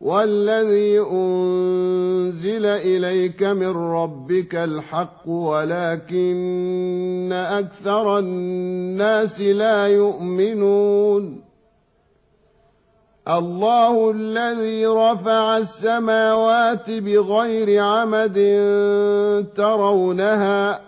والذي أنزل إليك من ربك الحق ولكن أكثر الناس لا يؤمنون. الله الذي رفع السماوات بغير عمد ترونها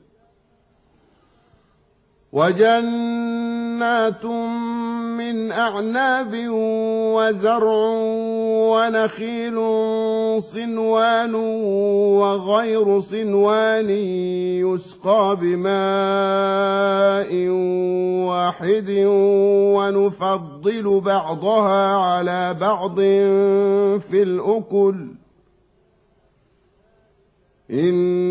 وجنات من أعناب وزرع ونخيل صنوان وغير صنوان يسقى بماء واحد ونفضل بعضها على بعض في الأكل. إن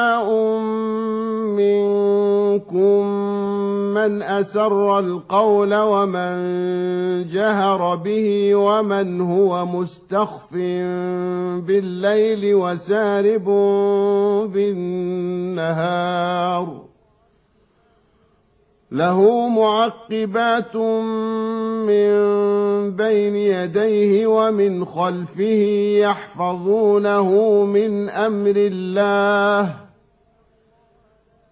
منكم من أسر القول ومن جهر به ومن هو مستخف بالليل وسارب بالنهار له معقبات من بين يديه ومن خلفه يحفظونه من أمر الله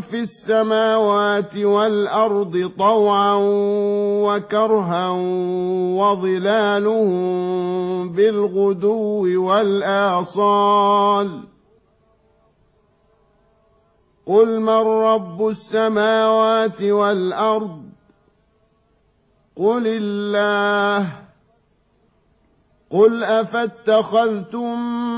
في السماوات والأرض طوعا وكرها وظلالهم بالغدو والآصال. قل من رب السماوات والأرض؟ قل الله. قل أفاتخذتم من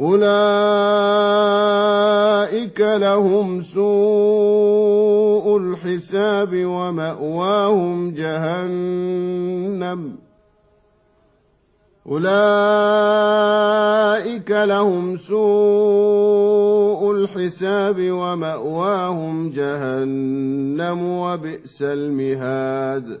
أولئك لهم سوء الحساب ومأواهم جهنم. أولئك لهم سوء الحساب ومأواهم جهنم وبئس المهاد.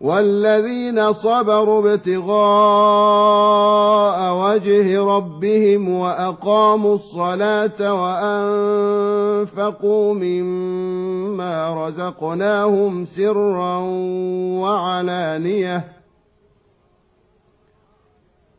والذين صبروا ابتغاء وجه ربهم وأقاموا الصلاة وأنفقوا مما رزقناهم سرا وعلانية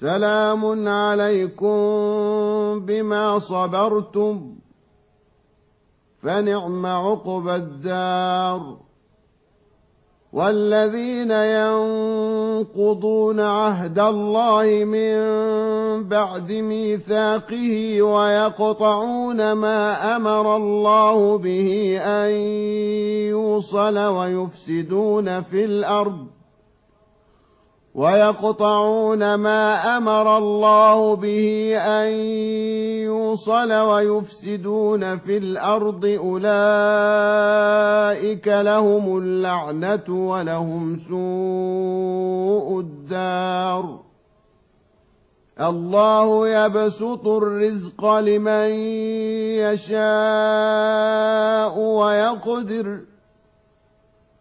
سلام عليكم بما صبرتم فنعم عقبى الدار. والذين ينقضون عهد الله من بعد ميثاقه ويقطعون ما أمر الله به أن يوصل ويفسدون في الأرض. ويقطعون ما أمر الله به أن يوصل ويفسدون في الأرض أولئك لهم اللعنة ولهم سوء الدار. الله يبسط الرزق لمن يشاء ويقدر.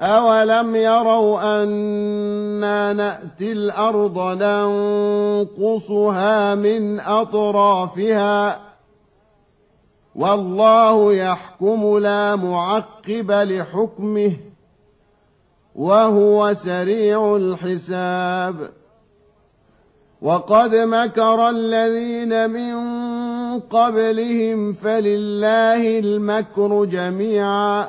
أولم يروا أنا نأتي الأرض ننقصها من أطرافها والله يحكم لا معقب لحكمه وهو سريع الحساب وقد مكر الذين من قبلهم فلله المكر جميعا